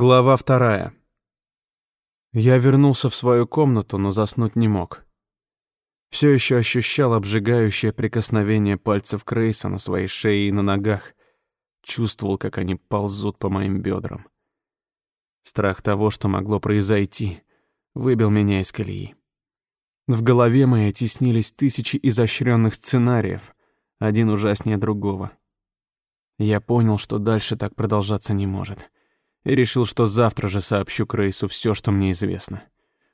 Глава вторая. Я вернулся в свою комнату, но заснуть не мог. Все еще ощущал обжигающее прикосновение пальцев Крейса на своей шее и на ногах. Чувствовал, как они ползут по моим бедрам. Страх того, что могло произойти, выбил меня из колеи. В голове моей теснились тысячи изощренных сценариев, один ужаснее другого. Я понял, что дальше так продолжаться не может и решил, что завтра же сообщу Крейсу все, что мне известно.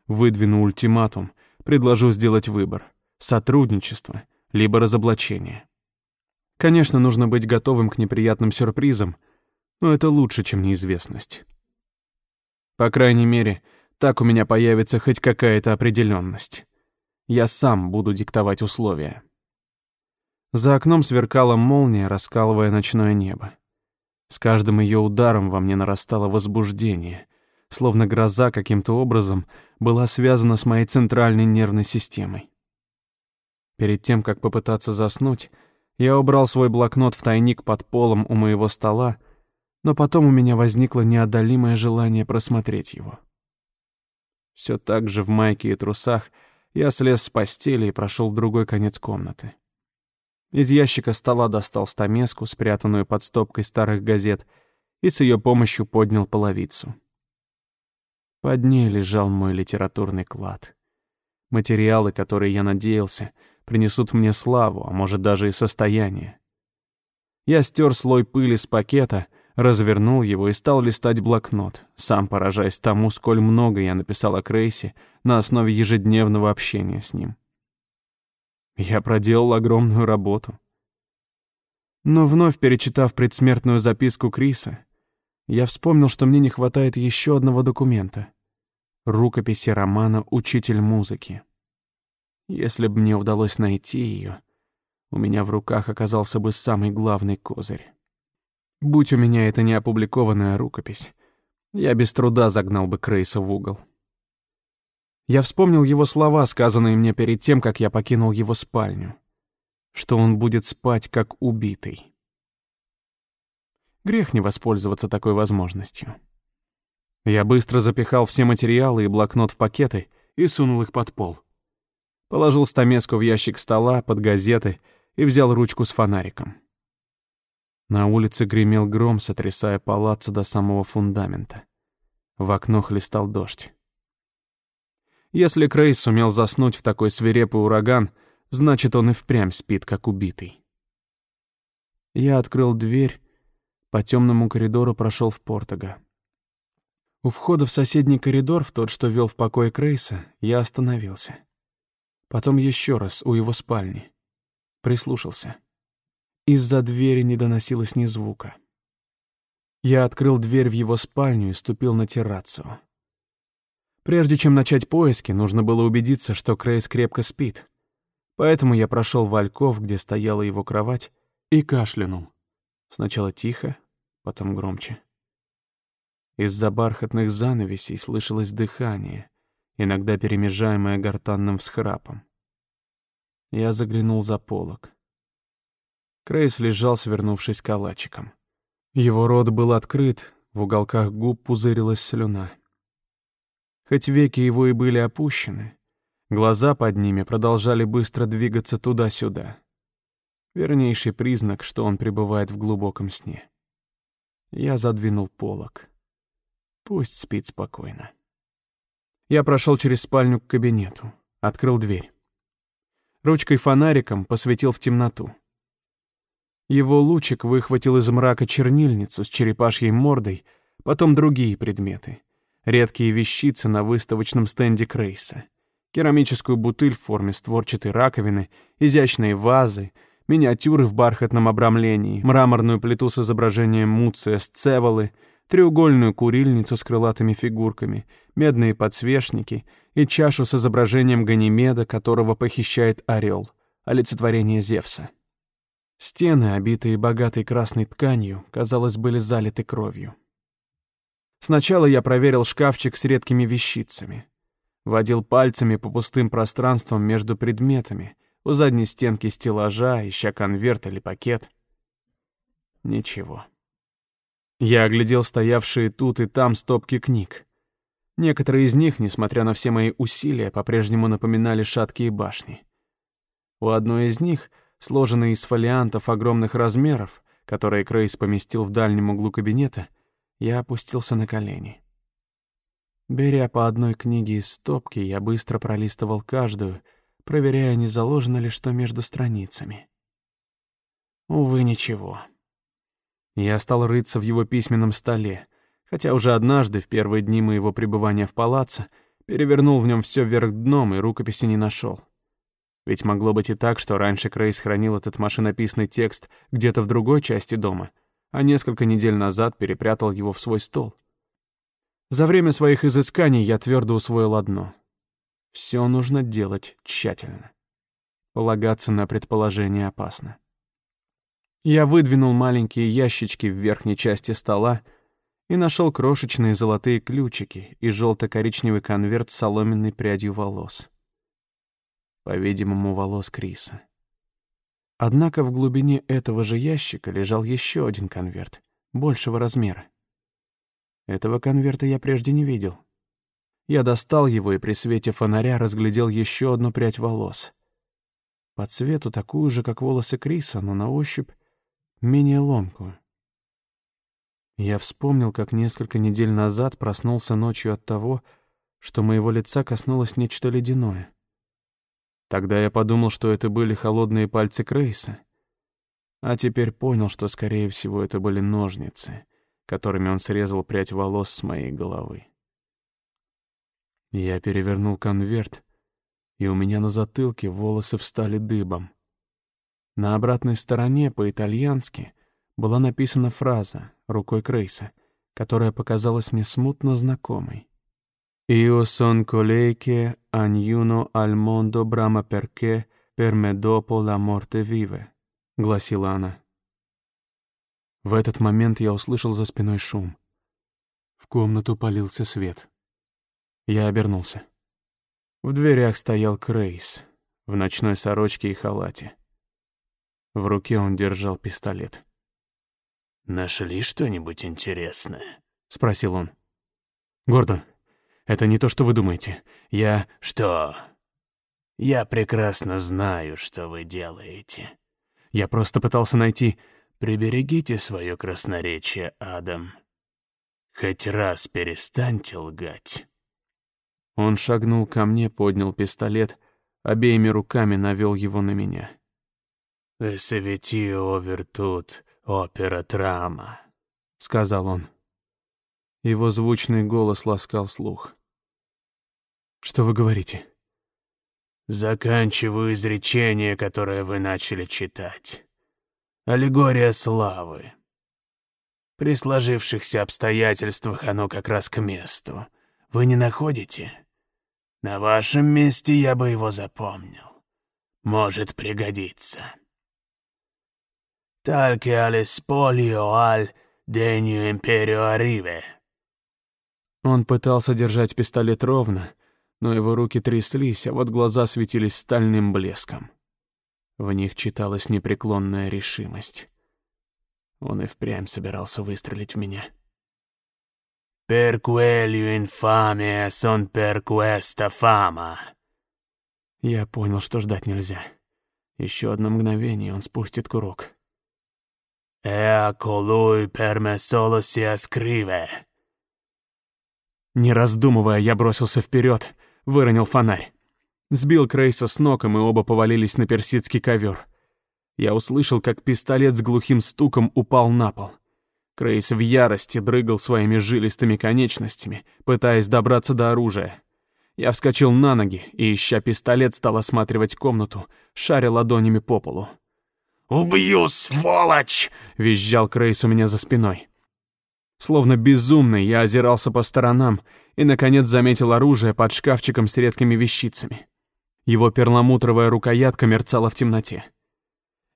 Выдвину ультиматум, предложу сделать выбор — сотрудничество, либо разоблачение. Конечно, нужно быть готовым к неприятным сюрпризам, но это лучше, чем неизвестность. По крайней мере, так у меня появится хоть какая-то определенность. Я сам буду диктовать условия. За окном сверкала молния, раскалывая ночное небо. С каждым ее ударом во мне нарастало возбуждение, словно гроза каким-то образом была связана с моей центральной нервной системой. Перед тем, как попытаться заснуть, я убрал свой блокнот в тайник под полом у моего стола, но потом у меня возникло неодолимое желание просмотреть его. Все так же в майке и трусах я слез с постели и прошел в другой конец комнаты. Из ящика стола достал стамеску, спрятанную под стопкой старых газет, и с ее помощью поднял половицу. Под ней лежал мой литературный клад. Материалы, которые я надеялся, принесут мне славу, а может даже и состояние. Я стер слой пыли с пакета, развернул его и стал листать блокнот, сам поражаясь тому, сколь много я написал о Крейсе на основе ежедневного общения с ним. Я проделал огромную работу. Но вновь перечитав предсмертную записку Криса, я вспомнил, что мне не хватает еще одного документа — рукописи романа «Учитель музыки». Если бы мне удалось найти ее, у меня в руках оказался бы самый главный козырь. Будь у меня это не опубликованная рукопись, я без труда загнал бы Крейса в угол. Я вспомнил его слова, сказанные мне перед тем, как я покинул его спальню, что он будет спать как убитый. Грех не воспользоваться такой возможностью. Я быстро запихал все материалы и блокнот в пакеты и сунул их под пол. Положил стамеску в ящик стола под газеты и взял ручку с фонариком. На улице гремел гром, сотрясая палаццо до самого фундамента. В окно хлестал дождь. Если Крейс сумел заснуть в такой свирепый ураган, значит, он и впрямь спит, как убитый. Я открыл дверь, по темному коридору прошел в Портога. У входа в соседний коридор, в тот, что вел в покой Крейса, я остановился. Потом еще раз у его спальни. Прислушался. Из-за двери не доносилось ни звука. Я открыл дверь в его спальню и ступил на террацу. Прежде чем начать поиски, нужно было убедиться, что Крейс крепко спит. Поэтому я прошел в альков, где стояла его кровать, и кашлянул. Сначала тихо, потом громче. Из-за бархатных занавесей слышалось дыхание, иногда перемежаемое гортанным всхрапом. Я заглянул за полог. Крейс лежал, свернувшись калачиком. Его рот был открыт, в уголках губ пузырилась слюна. Хоть веки его и были опущены, глаза под ними продолжали быстро двигаться туда-сюда. Вернейший признак, что он пребывает в глубоком сне. Я задвинул полог. Пусть спит спокойно. Я прошел через спальню к кабинету, открыл дверь. Ручкой-фонариком посветил в темноту. Его лучик выхватил из мрака чернильницу с черепашьей мордой, потом другие предметы — редкие вещицы на выставочном стенде Крейса, керамическую бутыль в форме створчатой раковины, изящные вазы, миниатюры в бархатном обрамлении, мраморную плиту с изображением Муция Сцеволы, треугольную курильницу с крылатыми фигурками, медные подсвечники и чашу с изображением Ганимеда, которого похищает орел, олицетворение Зевса. Стены, обитые богатой красной тканью, казалось, были залиты кровью. Сначала я проверил шкафчик с редкими вещицами. Водил пальцами по пустым пространствам между предметами, у задней стенки стеллажа, ища конверт или пакет. Ничего. Я оглядел стоявшие тут и там стопки книг. Некоторые из них, несмотря на все мои усилия, по-прежнему напоминали шаткие башни. У одной из них, сложенной из фолиантов огромных размеров, которые Крейс поместил в дальнем углу кабинета, я опустился на колени. Беря по одной книге из стопки, я быстро пролистывал каждую, проверяя, не заложено ли что между страницами. Увы, ничего. Я стал рыться в его письменном столе, хотя уже однажды, в первые дни моего пребывания в палаце, перевернул в нем все вверх дном и рукописи не нашел. Ведь могло быть и так, что раньше Крейс хранил этот машинописный текст где-то в другой части дома, а несколько недель назад перепрятал его в свой стол. За время своих изысканий я твердо усвоил одно. Все нужно делать тщательно. Полагаться на предположение опасно. Я выдвинул маленькие ящички в верхней части стола и нашел крошечные золотые ключики и желто-коричневый конверт с соломенной прядью волос. По-видимому, волос Криса. Однако в глубине этого же ящика лежал еще один конверт, большего размера. Этого конверта я прежде не видел. Я достал его и при свете фонаря разглядел еще одну прядь волос. По цвету такую же, как волосы Криса, но на ощупь менее ломкую. Я вспомнил, как несколько недель назад проснулся ночью от того, что моего лица коснулось нечто ледяное. Тогда я подумал, что это были холодные пальцы Крейса, а теперь понял, что, скорее всего, это были ножницы, которыми он срезал прядь волос с моей головы. Я перевернул конверт, и у меня на затылке волосы встали дыбом. На обратной стороне по-итальянски была написана фраза рукой Крейса, которая показалась мне смутно знакомой. «Io son colei che ognuno al mondo brama perché per me dopo la morte vive», — гласила она. В этот момент я услышал за спиной шум. В комнату полился свет. Я обернулся. В дверях стоял Крейс в ночной сорочке и халате. В руке он держал пистолет. «Нашли что-нибудь интересное?» — спросил он. «Гордон, это не то, что вы думаете. Я...» «Что?» «Я прекрасно знаю, что вы делаете». «Я просто пытался найти...» «Приберегите свое красноречие, Адам. Хоть раз перестаньте лгать». Он шагнул ко мне, поднял пистолет, обеими руками навел его на меня. «Эсеветио вертут опера трама», — сказал он. Его звучный голос ласкал слух. «Что вы говорите?» «Заканчиваю изречение, которое вы начали читать. Аллегория славы. При сложившихся обстоятельствах оно как раз к месту. Вы не находите? На вашем месте я бы его запомнил. Может пригодиться». tal che all'espolio al degno imperio arrive». Он пытался держать пистолет ровно, но его руки тряслись, а вот глаза светились стальным блеском. В них читалась непреклонная решимость. Он и впрямь собирался выстрелить в меня. «Per quello infame son per questa fama». Я понял, что ждать нельзя. Еще одно мгновение, он спустит курок. «E a colui per me solo sia scrive». Не раздумывая, я бросился вперед, выронил фонарь. Сбил Крейса с ног, и мы оба повалились на персидский ковер. Я услышал, как пистолет с глухим стуком упал на пол. Крейс в ярости дрыгал своими жилистыми конечностями, пытаясь добраться до оружия. Я вскочил на ноги и, ища пистолет, стал осматривать комнату, шаря ладонями по полу. «Убью, сволочь!» — визжал Крейс у меня за спиной. Словно безумный, я озирался по сторонам и, наконец, заметил оружие под шкафчиком с редкими вещицами. Его перламутровая рукоятка мерцала в темноте.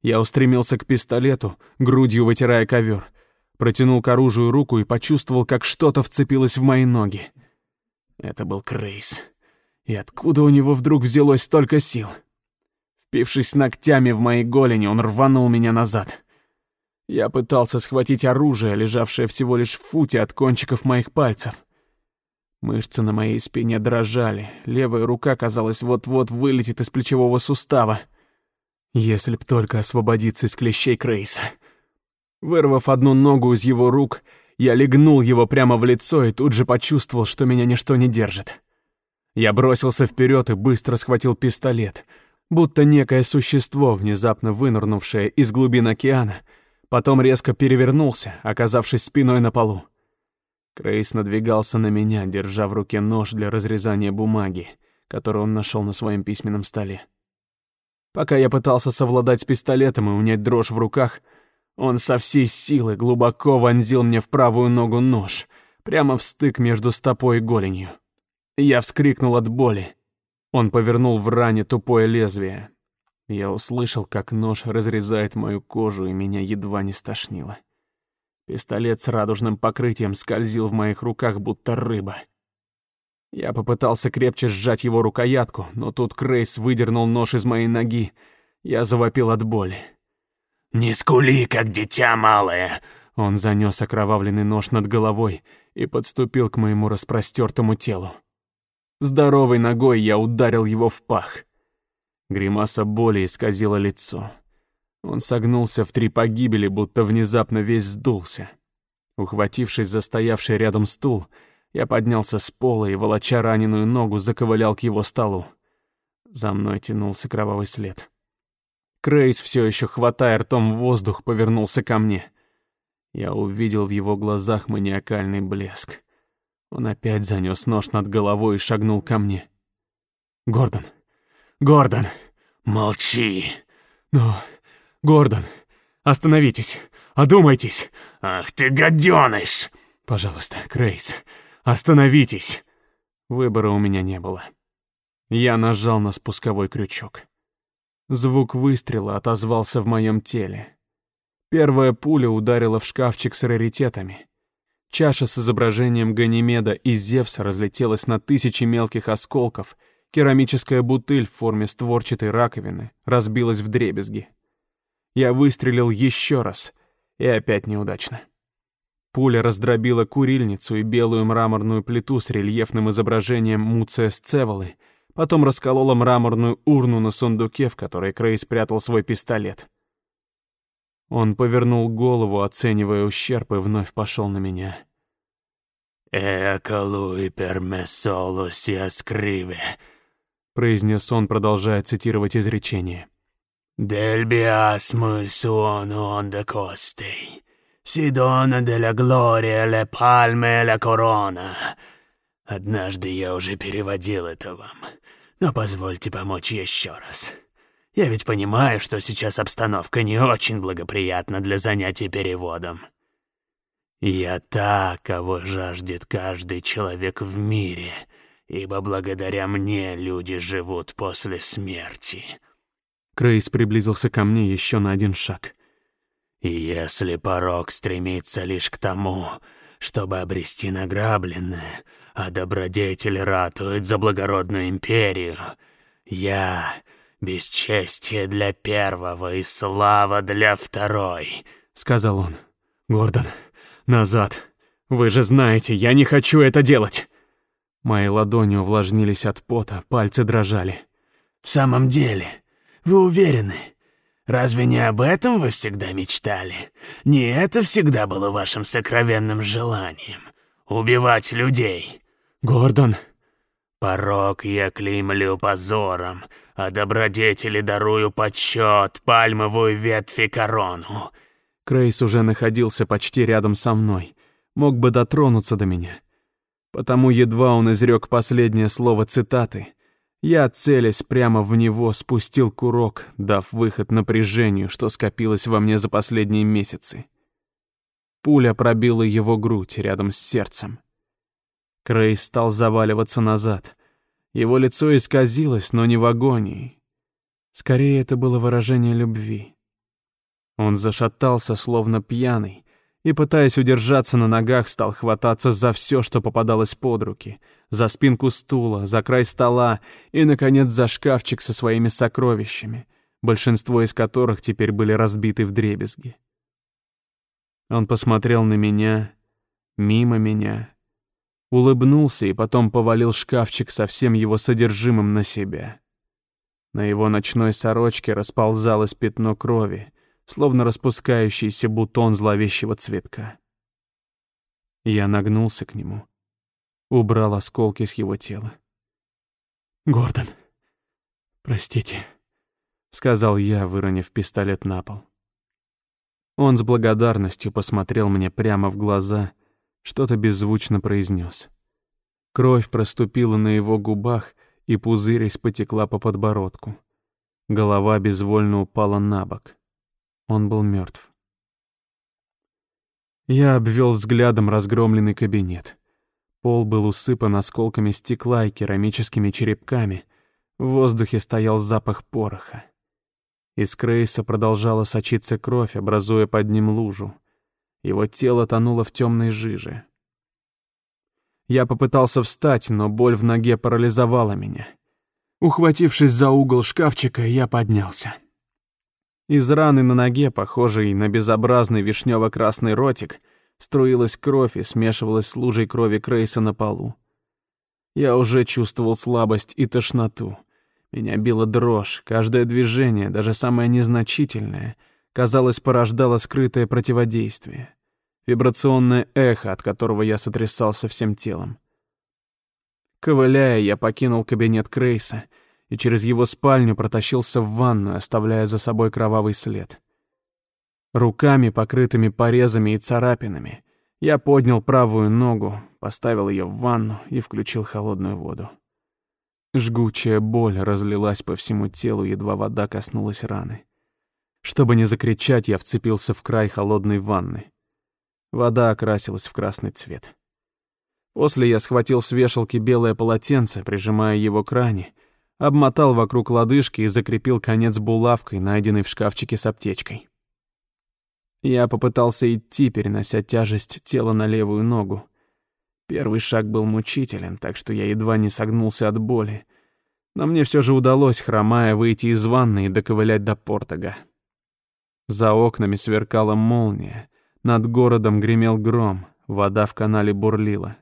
Я устремился к пистолету, грудью вытирая ковер, протянул к оружию руку и почувствовал, как что-то вцепилось в мои ноги. Это был Крейс. И откуда у него вдруг взялось столько сил? Впившись ногтями в мои голени, он рванул меня назад. Я пытался схватить оружие, лежавшее всего лишь в футе от кончиков моих пальцев. Мышцы на моей спине дрожали, левая рука, казалось, вот-вот вылетит из плечевого сустава. Если б только освободиться из клещей Крейса. Вырвав одну ногу из его рук, я легнул его прямо в лицо и тут же почувствовал, что меня ничто не держит. Я бросился вперед и быстро схватил пистолет, будто некое существо, внезапно вынырнувшее из глубин океана, потом резко перевернулся, оказавшись спиной на полу. Крейс надвигался на меня, держа в руке нож для разрезания бумаги, который он нашел на своем письменном столе. Пока я пытался совладать с пистолетом и унять дрожь в руках, он со всей силы глубоко вонзил мне в правую ногу нож, прямо в стык между стопой и голенью. Я вскрикнул от боли. Он повернул в ране тупое лезвие. Я услышал, как нож разрезает мою кожу, и меня едва не стошнило. Пистолет с радужным покрытием скользил в моих руках, будто рыба. Я попытался крепче сжать его рукоятку, но тут Крейс выдернул нож из моей ноги. Я завопил от боли. «Не скули, как дитя малое!» Он занёс окровавленный нож над головой и подступил к моему распростертому телу. Здоровой ногой я ударил его в пах. Гримаса боли исказила лицо. Он согнулся в три погибели, будто внезапно весь сдулся. Ухватившись за стоявший рядом стул, я поднялся с пола и, волоча раненую ногу, заковылял к его столу. За мной тянулся кровавый след. Крейс, все еще хватая ртом воздух, повернулся ко мне. Я увидел в его глазах маниакальный блеск. Он опять занес нож над головой и шагнул ко мне. «Гордон! Гордон!» «Молчи!» «Но Гордон, остановитесь, одумайтесь. Ах ты гаденыш! Пожалуйста, Крейс, остановитесь. Выбора у меня не было. Я нажал на спусковой крючок. Звук выстрела отозвался в моем теле. Первая пуля ударила в шкафчик с раритетами. Чаша с изображением Ганимеда и Зевса разлетелась на тысячи мелких осколков. Керамическая бутыль в форме створчатой раковины разбилась в дребезги. Я выстрелил еще раз, и опять неудачно. Пуля раздробила курильницу и белую мраморную плиту с рельефным изображением Муция Сцеволы, потом расколола мраморную урну на сундуке, в которой Крей спрятал свой пистолет. Он повернул голову, оценивая ущерб, и вновь пошел на меня. «Эко луи пермессоло сиа скриве», — произнес он, продолжая цитировать изречение. Biasmo il suono onde costei, si dona della gloria le palme e la корона. Однажды я уже переводил это вам, но позвольте помочь еще раз. Я ведь понимаю, что сейчас обстановка не очень благоприятна для занятий переводом. Я та, кого жаждет каждый человек в мире, ибо благодаря мне люди живут после смерти. Крейс приблизился ко мне еще на один шаг. «И если порог стремится лишь к тому, чтобы обрести награбленное, а добродетель ратует за благородную империю, я — бесчестие для первого и слава для второй», — сказал он. «Гордон, назад. Вы же знаете, я не хочу это делать». Мои ладони увлажнились от пота, пальцы дрожали. «В самом деле...» Вы уверены? Разве не об этом вы всегда мечтали? Не это всегда было вашим сокровенным желанием? Убивать людей? Гордон. Порок я клеймлю позором, а добродетели дарую почет, пальмовую ветвь и корону. Крейс уже находился почти рядом со мной, мог бы дотронуться до меня. Потому едва он изрек последнее слово цитаты, я, целясь прямо в него, спустил курок, дав выход напряжению, что скопилось во мне за последние месяцы. Пуля пробила его грудь рядом с сердцем. Крейс стал заваливаться назад. Его лицо исказилось, но не в агонии. Скорее, это было выражение любви. Он зашатался, словно пьяный, и, пытаясь удержаться на ногах, стал хвататься за все, что попадалось под руки, за спинку стула, за край стола и, наконец, за шкафчик со своими сокровищами, большинство из которых теперь были разбиты в дребезги. Он посмотрел на меня, мимо меня, улыбнулся и потом повалил шкафчик со всем его содержимым на себя. На его ночной сорочке расползалось пятно крови, словно распускающийся бутон зловещего цветка. Я нагнулся к нему, убрал осколки с его тела. «Гордон, простите», — сказал я, выронив пистолет на пол. Он с благодарностью посмотрел мне прямо в глаза, что-то беззвучно произнес. Кровь проступила на его губах, и пузырясь потекла по подбородку. Голова безвольно упала на бок. Он был мертв. Я обвел взглядом разгромленный кабинет. Пол был усыпан осколками стекла и керамическими черепками. В воздухе стоял запах пороха. Из Крейса продолжала сочиться кровь, образуя под ним лужу. Его тело тонуло в темной жиже. Я попытался встать, но боль в ноге парализовала меня. Ухватившись за угол шкафчика, я поднялся. Из раны на ноге, похожей на безобразный вишнево-красный ротик, струилась кровь и смешивалась с лужей крови Крейса на полу. Я уже чувствовал слабость и тошноту. Меня била дрожь, каждое движение, даже самое незначительное, казалось, порождало скрытое противодействие. Вибрационное эхо, от которого я сотрясался всем телом. Ковыляя, я покинул кабинет Крейса — и через его спальню протащился в ванную, оставляя за собой кровавый след. Руками, покрытыми порезами и царапинами, я поднял правую ногу, поставил ее в ванну и включил холодную воду. Жгучая боль разлилась по всему телу, едва вода коснулась раны. Чтобы не закричать, я вцепился в край холодной ванны. Вода окрасилась в красный цвет. После я схватил с вешалки белое полотенце, прижимая его к ране, обмотал вокруг лодыжки и закрепил конец булавкой, найденной в шкафчике с аптечкой. Я попытался идти, перенося тяжесть тела на левую ногу. Первый шаг был мучителен, так что я едва не согнулся от боли. Но мне все же удалось, хромая, выйти из ванны и доковылять до Портога. За окнами сверкала молния, над городом гремел гром, вода в канале бурлила.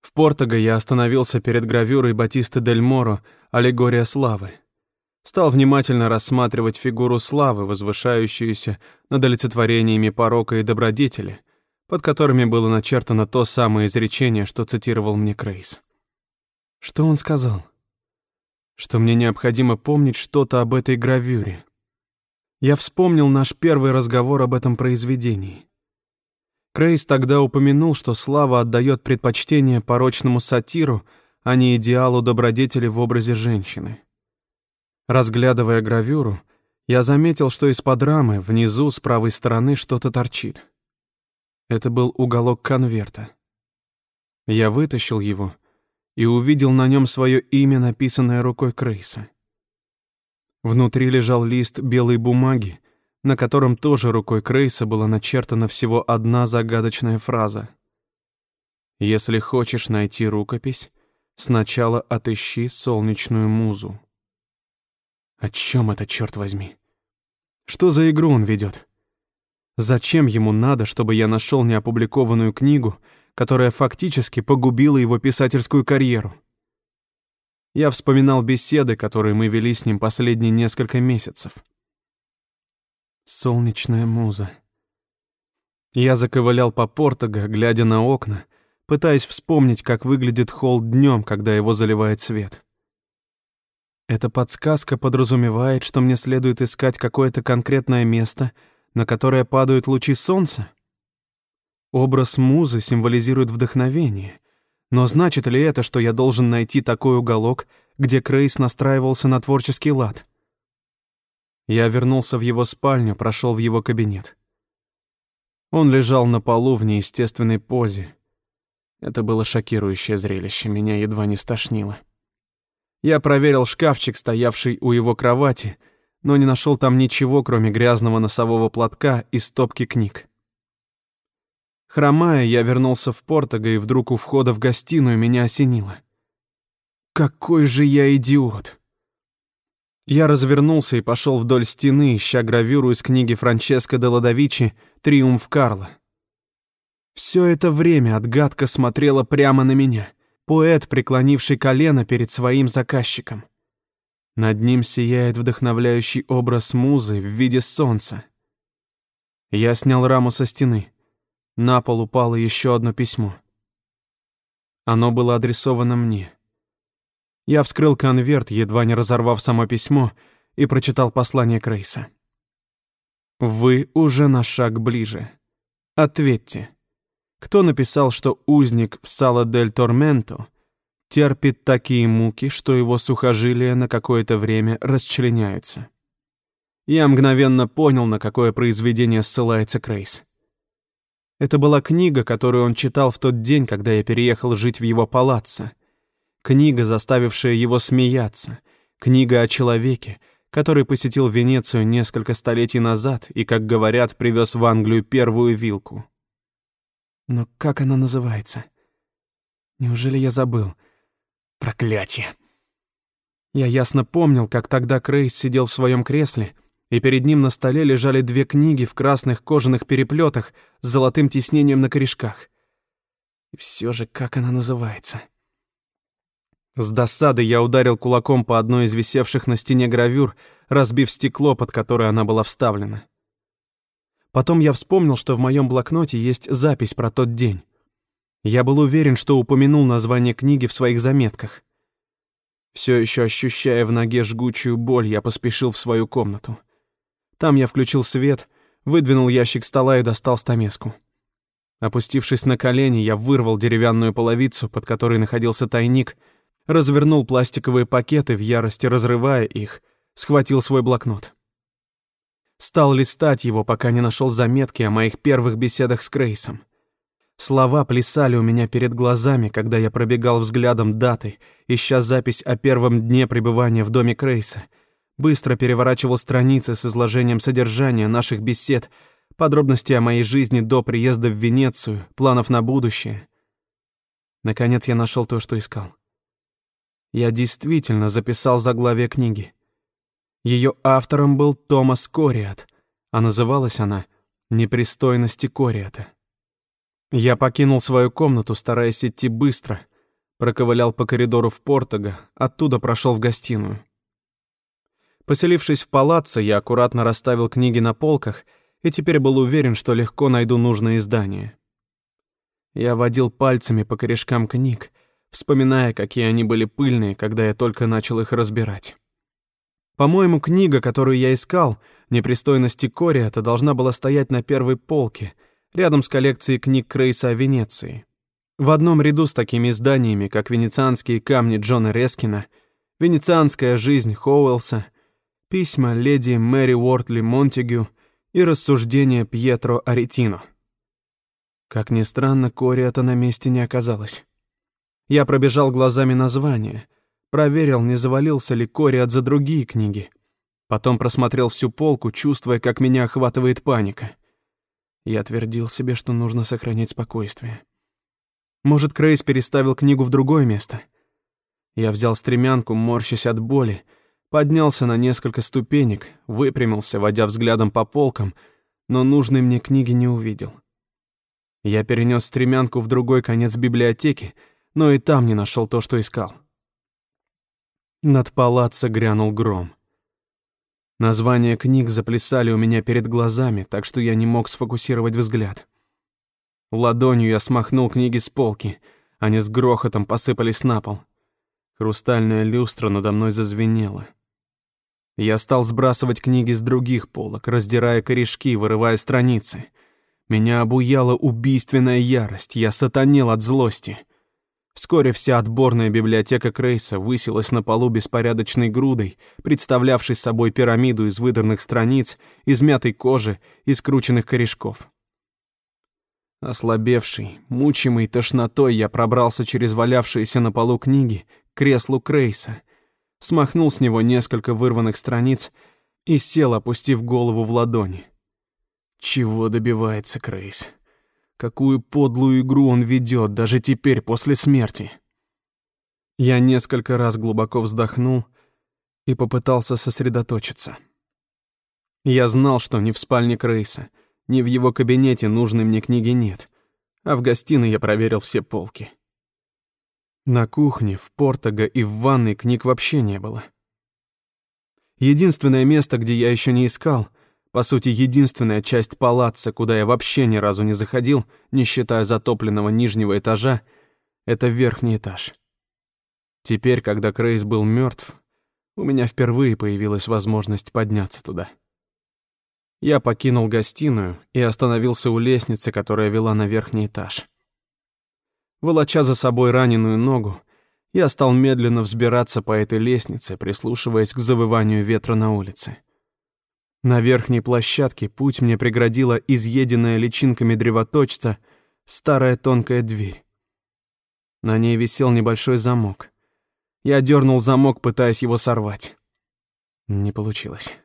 В Портого я остановился перед гравюрой Батиста Дель Моро «Аллегория славы». Стал внимательно рассматривать фигуру славы, возвышающуюся над олицетворениями порока и добродетели, под которыми было начертано то самое изречение, что цитировал мне Крейс. Что он сказал? Что мне необходимо помнить что-то об этой гравюре. Я вспомнил наш первый разговор об этом произведении. Крейс тогда упомянул, что Слава отдает предпочтение порочному сатиру, а не идеалу добродетели в образе женщины. Разглядывая гравюру, я заметил, что из-под рамы внизу с правой стороны что-то торчит. Это был уголок конверта. Я вытащил его и увидел на нем свое имя, написанное рукой Крейса. Внутри лежал лист белой бумаги, на котором тоже рукой Крейса была начертана всего одна загадочная фраза. «Если хочешь найти рукопись, сначала отыщи солнечную музу». О чем это, черт возьми? Что за игру он ведет? Зачем ему надо, чтобы я нашел неопубликованную книгу, которая фактически погубила его писательскую карьеру? Я вспоминал беседы, которые мы вели с ним последние несколько месяцев. Солнечная муза. Я заковылял по Портого, глядя на окна, пытаясь вспомнить, как выглядит холл днем, когда его заливает свет. Эта подсказка подразумевает, что мне следует искать какое-то конкретное место, на которое падают лучи солнца. Образ музы символизирует вдохновение. Но значит ли это, что я должен найти такой уголок, где Крейс настраивался на творческий лад? Я вернулся в его спальню, прошел в его кабинет. Он лежал на полу в неестественной позе. Это было шокирующее зрелище, меня едва не стошнило. Я проверил шкафчик, стоявший у его кровати, но не нашел там ничего, кроме грязного носового платка и стопки книг. Хромая, я вернулся в Портого, и вдруг у входа в гостиную меня осенило. Какой же я идиот! Я развернулся и пошел вдоль стены, ища гравюру из книги Франческо де Ладовичи «Триумф Карла». Все это время отгадка смотрела прямо на меня. Поэт, преклонивший колено перед своим заказчиком. Над ним сияет вдохновляющий образ музы в виде солнца. Я снял раму со стены. На пол упало еще одно письмо. Оно было адресовано мне. Я вскрыл конверт, едва не разорвав само письмо, и прочитал послание Крейса. «Вы уже на шаг ближе. Ответьте. Кто написал, что узник в Сала-дель-Торменто терпит такие муки, что его сухожилия на какое-то время расчленяются?» Я мгновенно понял, на какое произведение ссылается Крейс. Это была книга, которую он читал в тот день, когда я переехал жить в его палаццо. Книга, заставившая его смеяться. Книга о человеке, который посетил Венецию несколько столетий назад и, как говорят, привез в Англию первую вилку. Но как она называется? Неужели я забыл? Проклятие. Я ясно помнил, как тогда Крейс сидел в своем кресле, и перед ним на столе лежали две книги в красных кожаных переплетах с золотым тиснением на корешках. И все же, как она называется? С досады я ударил кулаком по одной из висевших на стене гравюр, разбив стекло, под которое она была вставлена. Потом я вспомнил, что в моем блокноте есть запись про тот день. Я был уверен, что упомянул название книги в своих заметках. Все еще ощущая в ноге жгучую боль, я поспешил в свою комнату. Там я включил свет, выдвинул ящик стола и достал стамеску. Опустившись на колени, я вырвал деревянную половицу, под которой находился тайник, развернул пластиковые пакеты в ярости, разрывая их, схватил свой блокнот. Стал листать его, пока не нашел заметки о моих первых беседах с Крейсом. Слова плясали у меня перед глазами, когда я пробегал взглядом даты, ища запись о первом дне пребывания в доме Крейса. Быстро переворачивал страницы с изложением содержания наших бесед, подробности о моей жизни до приезда в Венецию, планов на будущее. Наконец я нашел то, что искал. Я действительно записал заглавие книги. Ее автором был Томас Кориат, а называлась она «Непристойности Кориата». Я покинул свою комнату, стараясь идти быстро, проковылял по коридору в Портого, оттуда прошел в гостиную. Поселившись в палаццо, я аккуратно расставил книги на полках и теперь был уверен, что легко найду нужное издание. Я водил пальцами по корешкам книг, вспоминая, какие они были пыльные, когда я только начал их разбирать. По-моему, книга, которую я искал, «Непристойности Кори», это должна была стоять на первой полке, рядом с коллекцией книг Крейса о Венеции. В одном ряду с такими изданиями, как «Венецианские камни» Джона Рескина, «Венецианская жизнь» Хоуэлса, письма леди Мэри Уортли Монтегю и рассуждения Пьетро Аретино. Как ни странно, Кори это на месте не оказалось. Я пробежал глазами название — Проверил, не завалился ли Кориат за другие книги. Потом просмотрел всю полку, чувствуя, как меня охватывает паника. Я твердил себе, что нужно сохранять спокойствие. Может, Крейс переставил книгу в другое место? Я взял стремянку, морщась от боли, поднялся на несколько ступенек, выпрямился, водя взглядом по полкам, но нужной мне книги не увидел. Я перенес стремянку в другой конец библиотеки, но и там не нашел то, что искал. Над палаццо грянул гром. Названия книг заплясали у меня перед глазами, так что я не мог сфокусировать взгляд. Ладонью я смахнул книги с полки, они с грохотом посыпались на пол. Хрустальная люстра надо мной зазвенела. Я стал сбрасывать книги с других полок, раздирая корешки, вырывая страницы. Меня обуяла убийственная ярость, я сатанел от злости. Вскоре вся отборная библиотека Крейса высилась на полу беспорядочной грудой, представлявшей собой пирамиду из выдранных страниц, измятой кожи и скрученных корешков. Ослабевший, мучимый тошнотой, я пробрался через валявшиеся на полу книги к креслу Крейса, смахнул с него несколько вырванных страниц и сел, опустив голову в ладони. Чего добивается Крейс? Какую подлую игру он ведет даже теперь, после смерти. Я несколько раз глубоко вздохнул и попытался сосредоточиться. Я знал, что ни в спальне Крейса, ни в его кабинете нужной мне книги нет, а в гостиной я проверил все полки. На кухне, в Портого и в ванной книг вообще не было. Единственное место, где я еще не искал, по сути, единственная часть палаца, куда я вообще ни разу не заходил, не считая затопленного нижнего этажа, это верхний этаж. Теперь, когда Крейс был мертв, у меня впервые появилась возможность подняться туда. Я покинул гостиную и остановился у лестницы, которая вела на верхний этаж. Волоча за собой раненую ногу, я стал медленно взбираться по этой лестнице, прислушиваясь к завыванию ветра на улице. На верхней площадке путь мне преградила изъеденная личинками древоточца старая тонкая дверь. На ней висел небольшой замок. Я дернул замок, пытаясь его сорвать. Не получилось.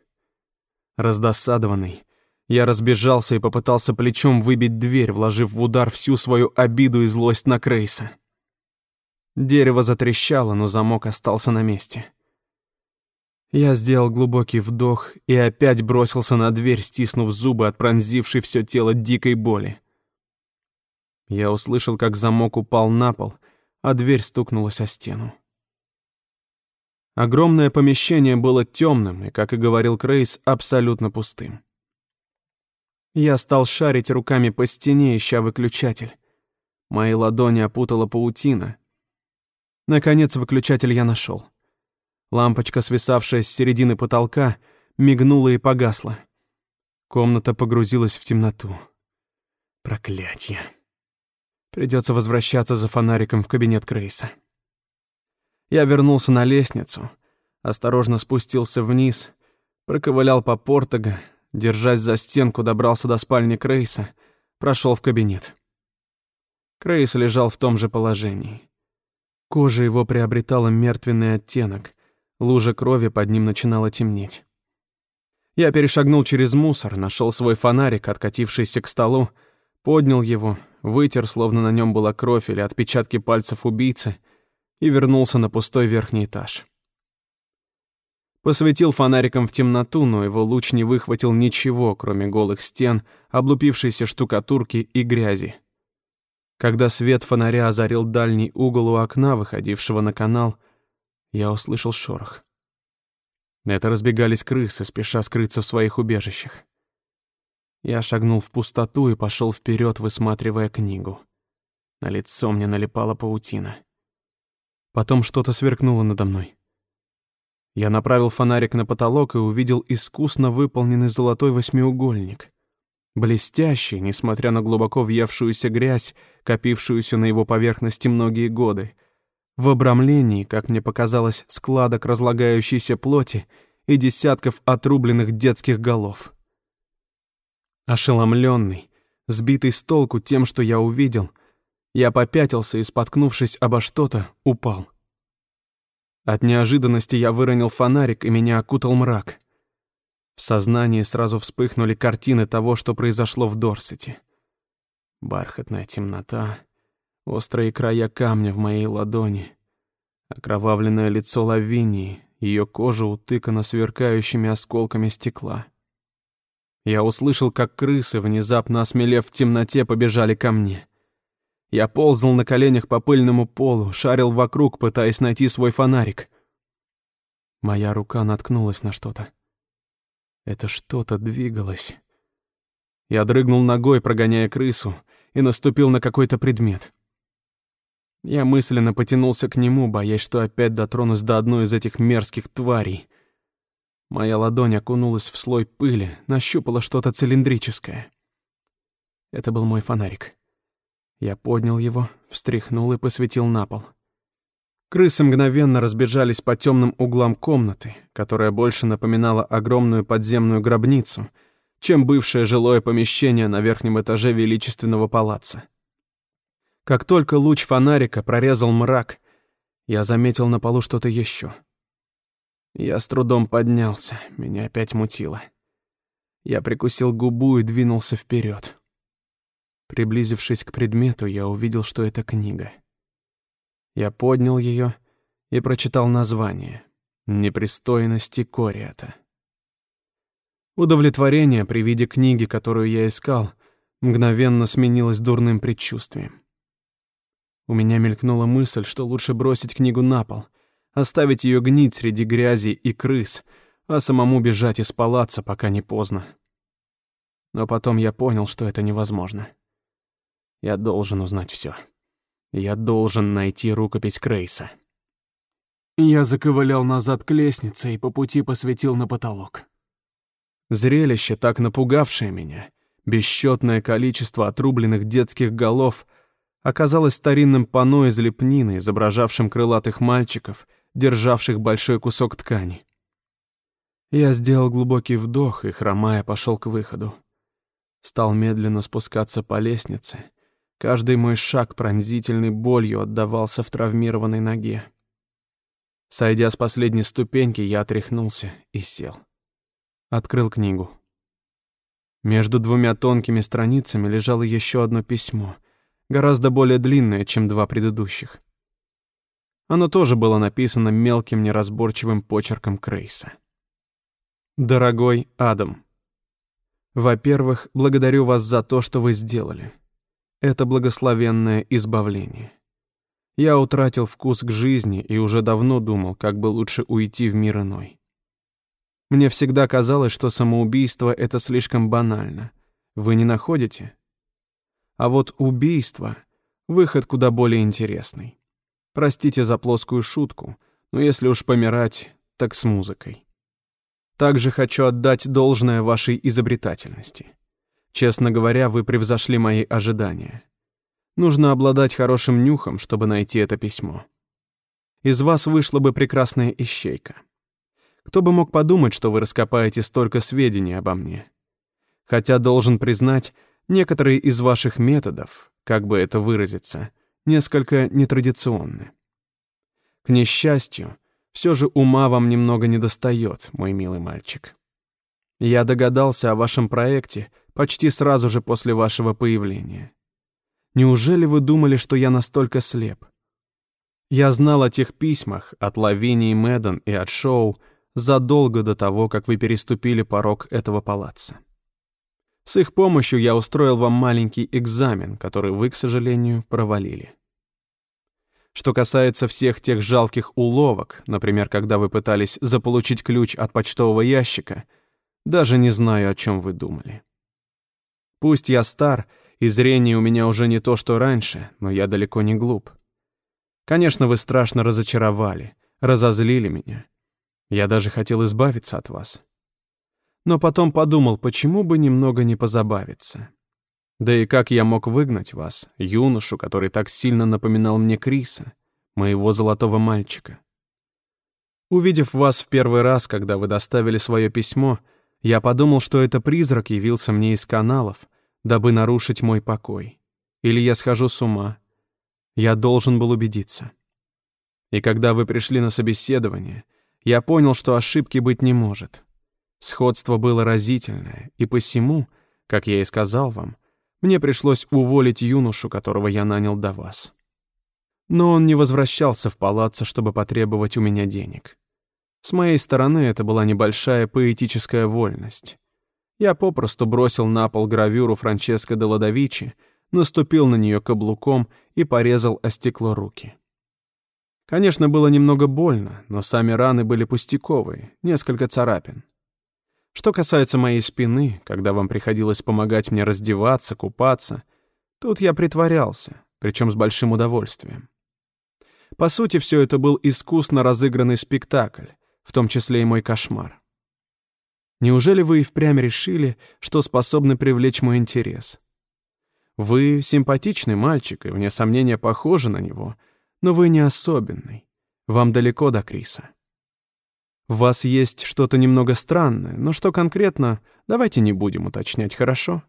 Раздосадованный, я разбежался и попытался плечом выбить дверь, вложив в удар всю свою обиду и злость на Крейса. Дерево затрещало, но замок остался на месте. Я сделал глубокий вдох и опять бросился на дверь, стиснув зубы от пронзившей все тело дикой боли. Я услышал, как замок упал на пол, а дверь стукнулась о стену. Огромное помещение было темным и, как и говорил Крейс, абсолютно пустым. Я стал шарить руками по стене, ища выключатель. Мои ладони опутала паутина. Наконец выключатель я нашел. Лампочка, свисавшая с середины потолка, мигнула и погасла. Комната погрузилась в темноту. Проклятье. Придется возвращаться за фонариком в кабинет Крейса. Я вернулся на лестницу, осторожно спустился вниз, проковылял по портого, держась за стенку, добрался до спальни Крейса, прошел в кабинет. Крейс лежал в том же положении. Кожа его приобретала мертвенный оттенок, лужа крови под ним начинала темнеть. Я перешагнул через мусор, нашел свой фонарик, откатившийся к столу, поднял его, вытер, словно на нем была кровь или отпечатки пальцев убийцы, и вернулся на пустой верхний этаж. Посветил фонариком в темноту, но его луч не выхватил ничего, кроме голых стен, облупившейся штукатурки и грязи. Когда свет фонаря озарил дальний угол у окна, выходившего на канал, я услышал шорох. Это разбегались крысы, спеша скрыться в своих убежищах. Я шагнул в пустоту и пошел вперед, высматривая книгу. На лицо мне налипала паутина. Потом что-то сверкнуло надо мной. Я направил фонарик на потолок и увидел искусно выполненный золотой восьмиугольник. Блестящий, несмотря на глубоко въевшуюся грязь, копившуюся на его поверхности многие годы. В обрамлении, как мне показалось, складок разлагающейся плоти и десятков отрубленных детских голов. Ошеломленный, сбитый с толку тем, что я увидел, я попятился и, споткнувшись обо что-то, упал. От неожиданности я выронил фонарик, и меня окутал мрак. В сознании сразу вспыхнули картины того, что произошло в Дорсете. Бархатная темнота, острые края камня в моей ладони, окровавленное лицо Лавинии, ее кожа утыкана сверкающими осколками стекла. Я услышал, как крысы, внезапно осмелев в темноте, побежали ко мне. Я ползал на коленях по пыльному полу, шарил вокруг, пытаясь найти свой фонарик. Моя рука наткнулась на что-то. Это что-то двигалось. Я дрыгнул ногой, прогоняя крысу, и наступил на какой-то предмет. Я мысленно потянулся к нему, боясь, что опять дотронусь до одной из этих мерзких тварей. Моя ладонь окунулась в слой пыли, нащупала что-то цилиндрическое. Это был мой фонарик. Я поднял его, встряхнул и посветил на пол. Крысы мгновенно разбежались по темным углам комнаты, которая больше напоминала огромную подземную гробницу, чем бывшее жилое помещение на верхнем этаже величественного палаца. Как только луч фонарика прорезал мрак, я заметил на полу что-то еще. Я с трудом поднялся, меня опять мутило. Я прикусил губу и двинулся вперед. Приблизившись к предмету, я увидел, что это книга. Я поднял ее и прочитал название непристойности Кориата. Удовлетворение при виде книги, которую я искал, мгновенно сменилось дурным предчувствием. У меня мелькнула мысль, что лучше бросить книгу на пол, оставить ее гнить среди грязи и крыс, а самому бежать из палаца, пока не поздно. Но потом я понял, что это невозможно. Я должен узнать все. Я должен найти рукопись Крейса. Я заковылял назад к лестнице и по пути посветил на потолок. Зрелище, так напугавшее меня, бесчетное количество отрубленных детских голов, оказалось старинным панно из лепнины, изображавшим крылатых мальчиков, державших большой кусок ткани. Я сделал глубокий вдох и, хромая, пошел к выходу. Стал медленно спускаться по лестнице. Каждый мой шаг пронзительной болью отдавался в травмированной ноге. Сойдя с последней ступеньки, я отряхнулся и сел. Открыл книгу. Между двумя тонкими страницами лежало еще одно письмо, гораздо более длинное, чем два предыдущих. Оно тоже было написано мелким неразборчивым почерком Крейса. «Дорогой Адам, во-первых, благодарю вас за то, что вы сделали. Это благословенное избавление. Я утратил вкус к жизни и уже давно думал, как бы лучше уйти в мир иной. Мне всегда казалось, что самоубийство — это слишком банально. Вы не находите? А вот убийство — выход куда более интересный. Простите за плоскую шутку, но если уж помирать, так с музыкой. Также хочу отдать должное вашей изобретательности. Честно говоря, вы превзошли мои ожидания. Нужно обладать хорошим нюхом, чтобы найти это письмо. Из вас вышла бы прекрасная ищейка. Кто бы мог подумать, что вы раскопаете столько сведений обо мне? Хотя должен признать, некоторые из ваших методов, как бы это выразиться, несколько нетрадиционны. К несчастью, все же ума вам немного недостает, мой милый мальчик. Я догадался о вашем проекте почти сразу же после вашего появления. Неужели вы думали, что я настолько слеп? Я знал о тех письмах от Лавинии Мэдден и от Шоу, задолго до того, как вы переступили порог этого палаца. С их помощью я устроил вам маленький экзамен, который вы, к сожалению, провалили. Что касается всех тех жалких уловок, например, когда вы пытались заполучить ключ от почтового ящика, даже не знаю, о чем вы думали. Пусть я стар, и зрение у меня уже не то, что раньше, но я далеко не глуп. Конечно, вы страшно разочаровали, разозлили меня. Я даже хотел избавиться от вас. Но потом подумал, почему бы немного не позабавиться. Да и как я мог выгнать вас, юношу, который так сильно напоминал мне Криса, моего золотого мальчика? Увидев вас в первый раз, когда вы доставили свое письмо, я подумал, что это призрак явился мне из каналов, дабы нарушить мой покой. Или я схожу с ума. Я должен был убедиться. И когда вы пришли на собеседование, я понял, что ошибки быть не может. Сходство было разительное, и посему, как я и сказал вам, мне пришлось уволить юношу, которого я нанял до вас. Но он не возвращался в палаццо, чтобы потребовать у меня денег. С моей стороны это была небольшая поэтическая вольность. Я попросту бросил на пол гравюру Франческо де Ладовичи, наступил на нее каблуком и порезал о стекло руки. Конечно, было немного больно, но сами раны были пустяковые, несколько царапин. Что касается моей спины, когда вам приходилось помогать мне раздеваться, купаться, тут я притворялся, причем с большим удовольствием. По сути, все это был искусно разыгранный спектакль, в том числе и мой кошмар. Неужели вы и впрямь решили, что способны привлечь мой интерес? Вы симпатичный мальчик и, вне сомнения, похожи на него — но вы не особенный. Вам далеко до Криса. В вас есть что-то немного странное, но что конкретно, давайте не будем уточнять, хорошо?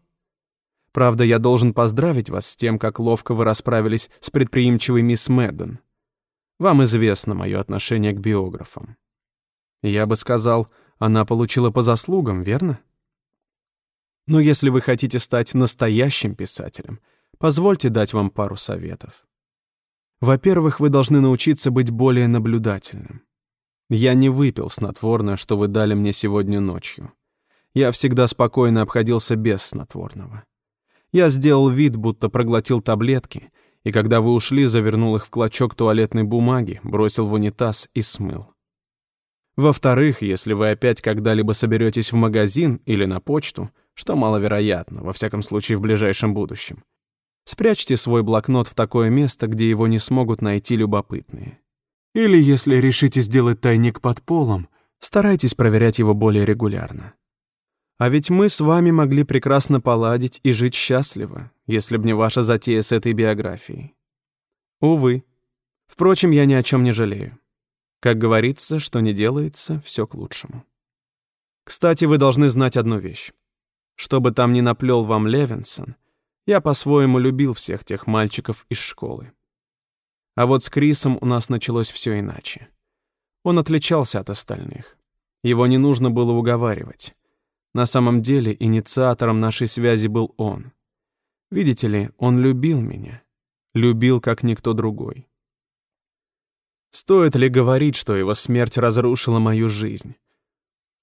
Правда, я должен поздравить вас с тем, как ловко вы расправились с предприимчивой мисс Мэдден. Вам известно мое отношение к биографам. Я бы сказал, она получила по заслугам, верно? Но если вы хотите стать настоящим писателем, позвольте дать вам пару советов. Во-первых, вы должны научиться быть более наблюдательным. Я не выпил снотворное, что вы дали мне сегодня ночью. Я всегда спокойно обходился без снотворного. Я сделал вид, будто проглотил таблетки, и когда вы ушли, завернул их в клочок туалетной бумаги, бросил в унитаз и смыл. Во-вторых, если вы опять когда-либо соберетесь в магазин или на почту, что маловероятно, во всяком случае в ближайшем будущем, спрячьте свой блокнот в такое место, где его не смогут найти любопытные. Или если решите сделать тайник под полом, старайтесь проверять его более регулярно. А ведь мы с вами могли прекрасно поладить и жить счастливо, если б не ваша затея с этой биографией. Увы. Впрочем, я ни о чем не жалею. Как говорится, что не делается, все к лучшему. Кстати, вы должны знать одну вещь. Что бы там ни наплел вам Левинсон, я по-своему любил всех тех мальчиков из школы. А вот с Крисом у нас началось все иначе. Он отличался от остальных. Его не нужно было уговаривать. На самом деле инициатором нашей связи был он. Видите ли, он любил меня. Любил, как никто другой. Стоит ли говорить, что его смерть разрушила мою жизнь?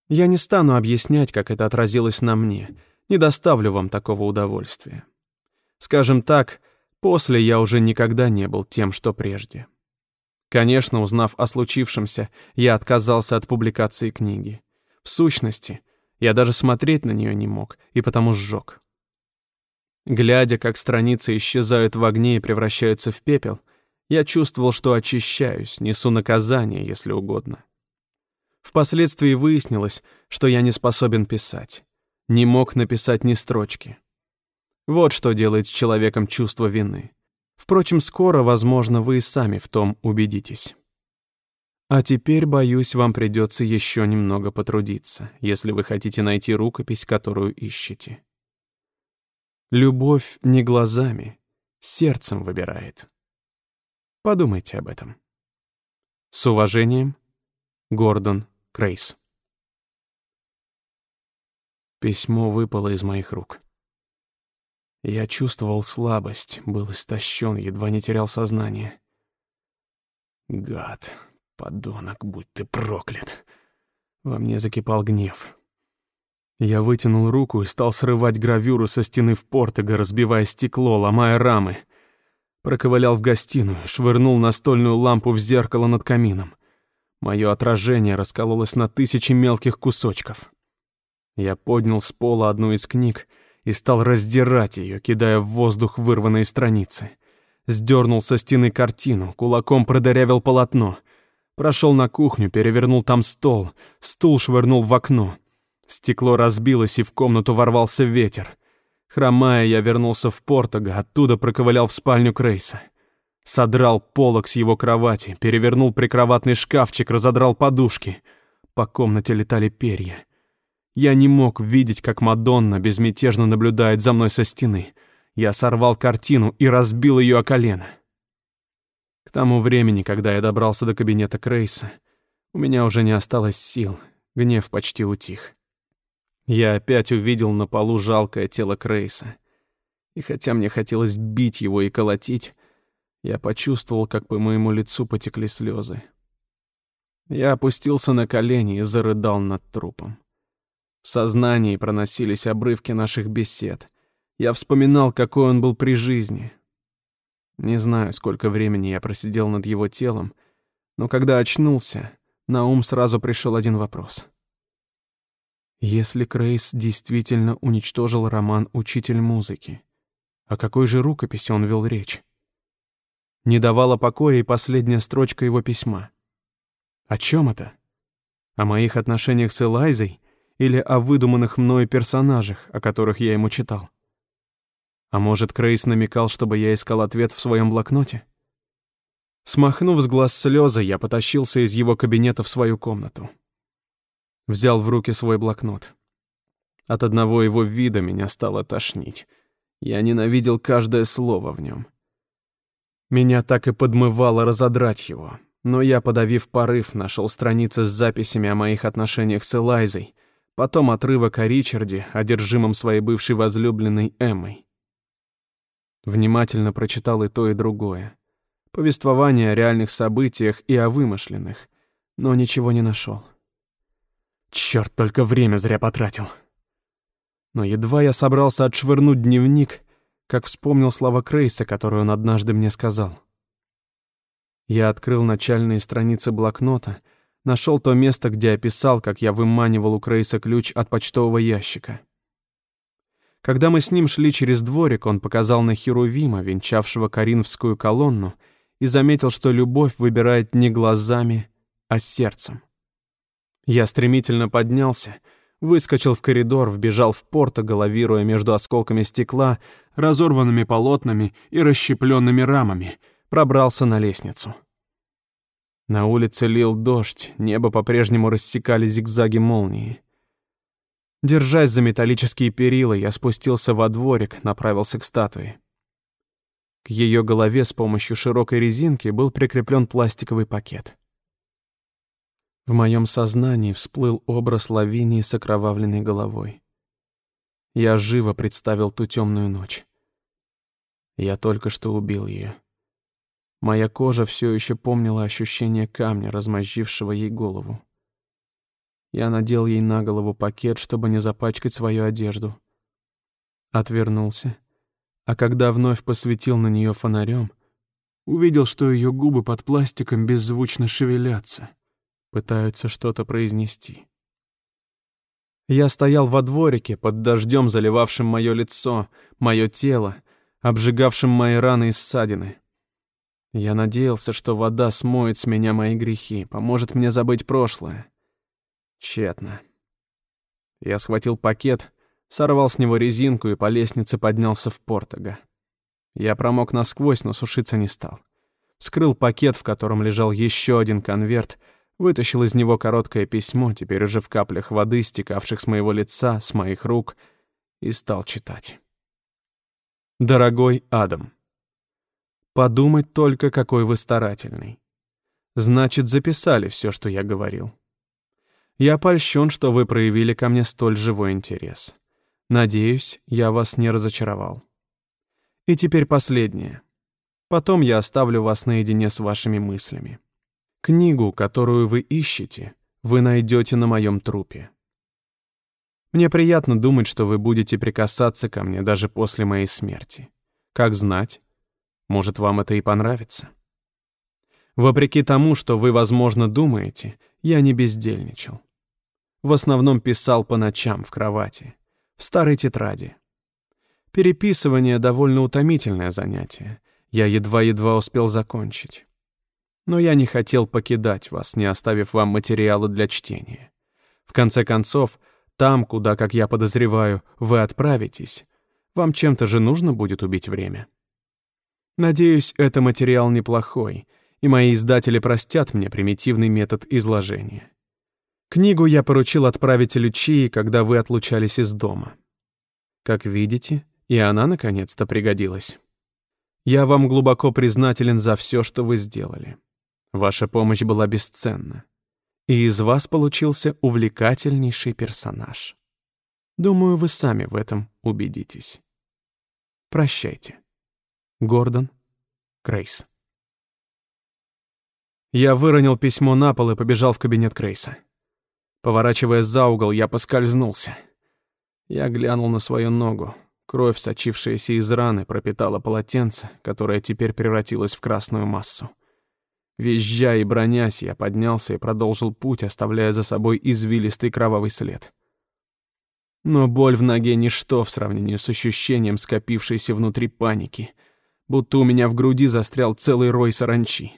Я не стану объяснять, как это отразилось на мне. Не доставлю вам такого удовольствия. Скажем так, После я уже никогда не был тем, что прежде. Конечно, узнав о случившемся, я отказался от публикации книги. В сущности, я даже смотреть на нее не мог, и потому сжег. Глядя, как страницы исчезают в огне и превращаются в пепел, я чувствовал, что очищаюсь, несу наказание, если угодно. Впоследствии выяснилось, что я не способен писать. Не мог написать ни строчки. Вот что делает с человеком чувство вины. Впрочем, скоро, возможно, вы и сами в том убедитесь. А теперь, боюсь, вам придется еще немного потрудиться, если вы хотите найти рукопись, которую ищете. Любовь не глазами, сердцем выбирает. Подумайте об этом. С уважением, Гордон Крейс. Письмо выпало из моих рук. Я чувствовал слабость, был истощен, едва не терял сознание. Гад, подонок, будь ты проклят. Во мне закипал гнев. Я вытянул руку и стал срывать гравюру со стены в портого, разбивая стекло, ломая рамы. Проковылял в гостиную, швырнул настольную лампу в зеркало над камином. Мое отражение раскололось на тысячи мелких кусочков. Я поднял с пола одну из книг — и стал раздирать ее, кидая в воздух вырванные страницы. Сдернул со стены картину, кулаком продырявил полотно. Прошел на кухню, перевернул там стол, стул швырнул в окно. Стекло разбилось, и в комнату ворвался ветер. Хромая, я вернулся в Портого, оттуда проковылял в спальню Крейса. Содрал полок с его кровати, перевернул прикроватный шкафчик, разодрал подушки. По комнате летали перья. Я не мог видеть, как Мадонна безмятежно наблюдает за мной со стены. Я сорвал картину и разбил ее о колено. К тому времени, когда я добрался до кабинета Крейса, у меня уже не осталось сил, гнев почти утих. Я опять увидел на полу жалкое тело Крейса. И хотя мне хотелось бить его и колотить, я почувствовал, как по моему лицу потекли слезы. Я опустился на колени и зарыдал над трупом. В сознании проносились обрывки наших бесед. Я вспоминал, какой он был при жизни. Не знаю, сколько времени я просидел над его телом, но когда очнулся, на ум сразу пришел один вопрос. Если Крейс действительно уничтожил роман «Учитель музыки», о какой же рукописи он вел речь? Не давала покоя и последняя строчка его письма. О чем это? О моих отношениях с Элайзой или о выдуманных мною персонажах, о которых я ему читал. А может, Крейс намекал, чтобы я искал ответ в своем блокноте? Смахнув с глаз слезы, я потащился из его кабинета в свою комнату. Взял в руки свой блокнот. От одного его вида меня стало тошнить. Я ненавидел каждое слово в нем. Меня так и подмывало разодрать его, но я, подавив порыв, нашел страницы с записями о моих отношениях с Элайзой, Потом отрывок о Ричарде, одержимом своей бывшей возлюбленной Эммой. Внимательно прочитал и то, и другое. Повествование о реальных событиях и о вымышленных. но ничего не нашел. Черт, только время зря потратил. Но едва я собрался отшвырнуть дневник, как вспомнил слова Крейса, которые он однажды мне сказал. Я открыл начальные страницы блокнота, нашел то место, где описал, как я выманивал у Крейса ключ от почтового ящика. Когда мы с ним шли через дворик, он показал на Херувима, венчавшего Коринфскую колонну, и заметил, что любовь выбирает не глазами, а сердцем. Я стремительно поднялся, выскочил в коридор, вбежал в порто, головируя между осколками стекла, разорванными полотнами и расщепленными рамами, пробрался на лестницу. На улице лил дождь, небо по-прежнему рассекали зигзаги молнии. Держась за металлические перила, я спустился во дворик, направился к статуе. К ее голове с помощью широкой резинки был прикреплен пластиковый пакет. В моем сознании всплыл образ Лавинии с окровавленной головой. Я живо представил ту темную ночь. Я только что убил ее. Моя кожа все еще помнила ощущение камня, размозжившего ей голову. Я надел ей на голову пакет, чтобы не запачкать свою одежду. Отвернулся, а когда вновь посветил на нее фонарем, увидел, что ее губы под пластиком беззвучно шевелятся, пытаются что-то произнести. Я стоял во дворике под дождем, заливавшим мое лицо, мое тело, обжигавшим мои раны и ссадины. Я надеялся, что вода смоет с меня мои грехи, поможет мне забыть прошлое. Тщетно. Я схватил пакет, сорвал с него резинку и по лестнице поднялся в Портого. Я промок насквозь, но сушиться не стал. Вскрыл пакет, в котором лежал еще один конверт, вытащил из него короткое письмо, теперь уже в каплях воды, стекавших с моего лица, с моих рук, и стал читать. «Дорогой Адам, Подумать только, какой вы старательный. Значит, записали все, что я говорил. Я польщен, что вы проявили ко мне столь живой интерес. Надеюсь, я вас не разочаровал. И теперь последнее. Потом я оставлю вас наедине с вашими мыслями. Книгу, которую вы ищете, вы найдете на моем трупе. Мне приятно думать, что вы будете прикасаться ко мне даже после моей смерти. Как знать, может, вам это и понравится. Вопреки тому, что вы, возможно, думаете, я не бездельничал. В основном писал по ночам в кровати, в старой тетради. Переписывание — довольно утомительное занятие. Я едва-едва успел закончить. Но я не хотел покидать вас, не оставив вам материала для чтения. В конце концов, там, куда, как я подозреваю, вы отправитесь, вам чем-то же нужно будет убить время. Надеюсь, это материал неплохой, и мои издатели простят мне примитивный метод изложения. Книгу я поручил отправить Лючии, когда вы отлучались из дома. Как видите, и она наконец-то пригодилась. Я вам глубоко признателен за все, что вы сделали. Ваша помощь была бесценна. И из вас получился увлекательнейший персонаж. Думаю, вы сами в этом убедитесь. Прощайте. Гордон Крейс. Я выронил письмо на пол и побежал в кабинет Крейса. Поворачивая за угол, я поскользнулся. Я глянул на свою ногу. Кровь, сочившаяся из раны, пропитала полотенце, которое теперь превратилось в красную массу. Визжа и бронясь, я поднялся и продолжил путь, оставляя за собой извилистый кровавый след. Но боль в ноге — ничто в сравнении с ощущением скопившейся внутри паники — будто у меня в груди застрял целый рой саранчи.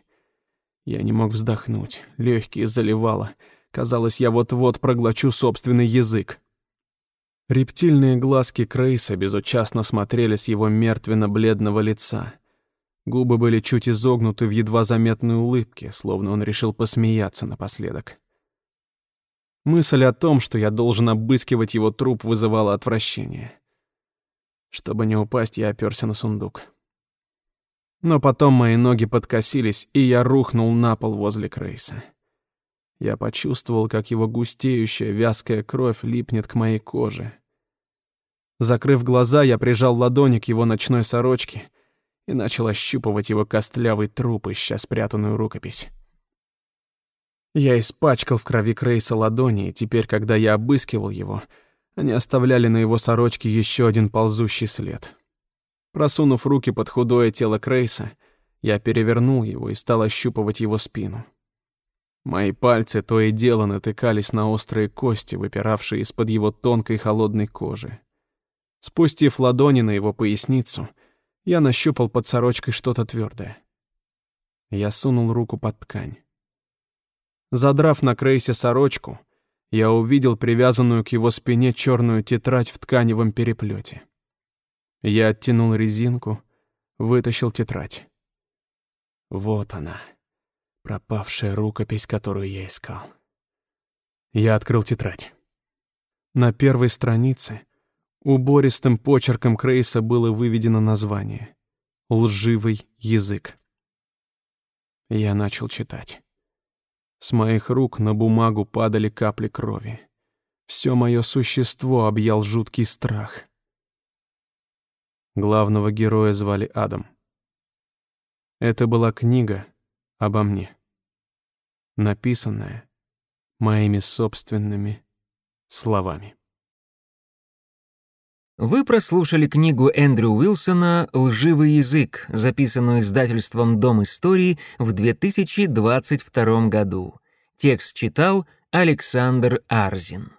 Я не мог вздохнуть, легкие заливало. Казалось, я вот-вот проглочу собственный язык. Рептильные глазки Крейса безучастно смотрели с его мертвенно-бледного лица. Губы были чуть изогнуты в едва заметной улыбке, словно он решил посмеяться напоследок. Мысль о том, что я должен обыскивать его труп, вызывала отвращение. Чтобы не упасть, я оперся на сундук. Но потом мои ноги подкосились, и я рухнул на пол возле Крейса. Я почувствовал, как его густеющая вязкая кровь липнет к моей коже. Закрыв глаза, я прижал ладони к его ночной сорочке и начал ощупывать его костлявый труп, ища спрятанную рукопись. Я испачкал в крови Крейса ладони, и теперь, когда я обыскивал его, они оставляли на его сорочке еще один ползущий след. Просунув руки под худое тело Крейса, я перевернул его и стал ощупывать его спину. Мои пальцы то и дело натыкались на острые кости, выпиравшие из-под его тонкой холодной кожи. Спустив ладони на его поясницу, я нащупал под сорочкой что-то твердое. Я сунул руку под ткань. Задрав на Крейсе сорочку, я увидел привязанную к его спине черную тетрадь в тканевом переплете. Я оттянул резинку, вытащил тетрадь. Вот она, пропавшая рукопись, которую я искал. Я открыл тетрадь. На первой странице убористым почерком Крейса было выведено название «Лживый язык». Я начал читать. С моих рук на бумагу падали капли крови. Все мое существо объял жуткий страх. Главного героя звали Адам. Это была книга обо мне, написанная моими собственными словами. Вы прослушали книгу Эндрю Уилсона «Лживый язык», записанную издательством «Дом истории» в 2022 году. Текст читал Александр Арзин.